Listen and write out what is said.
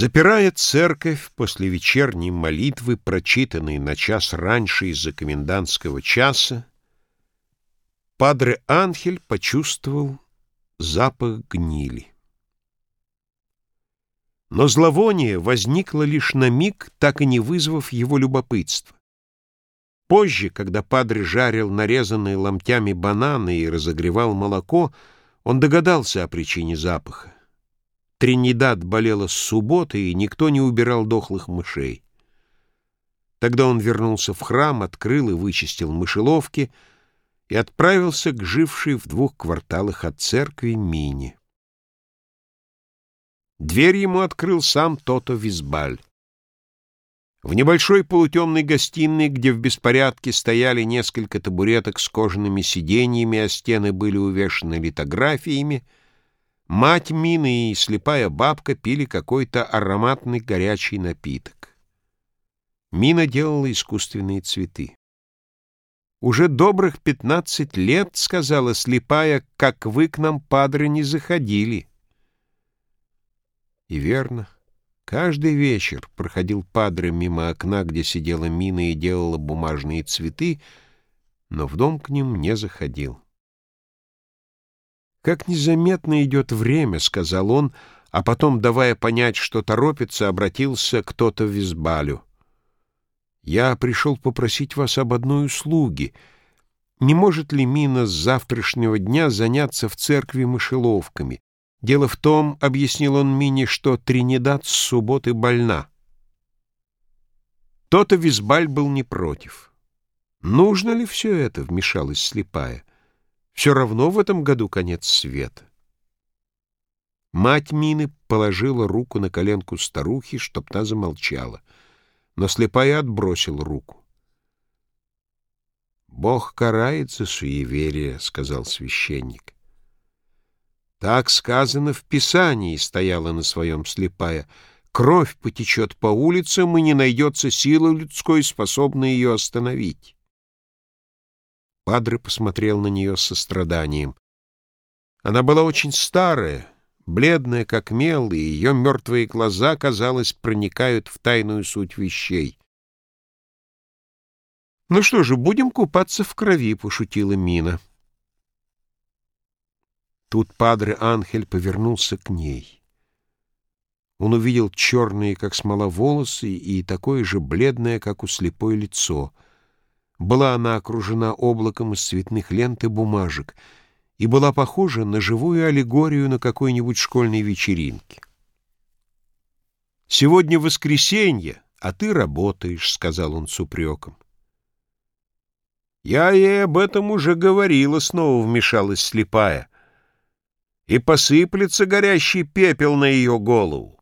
Запирая церковь после вечерней молитвы, прочитанной на час раньше из-за комендантского часа, Падре Анхель почувствовал запах гнили. Но зловоние возникло лишь на миг, так и не вызвав его любопытства. Позже, когда Падре жарил нарезанные ломтями бананы и разогревал молоко, он догадался о причине запаха. Тринидад болела с субботы, и никто не убирал дохлых мышей. Тогда он вернулся в храм, открыл и вычистил мышеловки — и отправился к жившей в двух кварталах от церкви Мине. Дверь ему открыл сам Тото Визбаль. В небольшой полутемной гостиной, где в беспорядке стояли несколько табуреток с кожаными сиденьями, а стены были увешаны литографиями, мать Мины и слепая бабка пили какой-то ароматный горячий напиток. Мина делала искусственные цветы. «Уже добрых пятнадцать лет, — сказала слепая, — как вы к нам, падры, не заходили». И верно. Каждый вечер проходил падре мимо окна, где сидела Мина и делала бумажные цветы, но в дом к ним не заходил. «Как незаметно идет время», — сказал он, а потом, давая понять, что торопится, обратился кто-то в Визбалю. Я пришел попросить вас об одной услуге. Не может ли Мина с завтрашнего дня заняться в церкви мышеловками? Дело в том, — объяснил он Мине, — что Тринидад с субботы больна. То-то Визбаль был не против. Нужно ли все это, — вмешалась слепая. Все равно в этом году конец света. Мать Мины положила руку на коленку старухи, чтоб та замолчала — но слепая отбросил руку. «Бог карает за суеверие», — сказал священник. «Так сказано в Писании», — стояла на своем слепая. «Кровь потечет по улицам, и не найдется силы людской, способной ее остановить». Падре посмотрел на нее с состраданием. Она была очень старая, бледная как мел, и ее мертвые глаза, казалось, проникают в тайную суть вещей. «Ну что же, будем купаться в крови», — пошутила Мина. Тут Падре Анхель повернулся к ней. Он увидел черные, как смола, волосы и такое же бледное, как у слепой лицо. Была она окружена облаком из цветных лент и бумажек — и была похожа на живую аллегорию на какой-нибудь школьной вечеринке. «Сегодня воскресенье, а ты работаешь», — сказал он с упреком. «Я ей об этом уже говорила», — снова вмешалась слепая. «И посыплется горящий пепел на ее голову.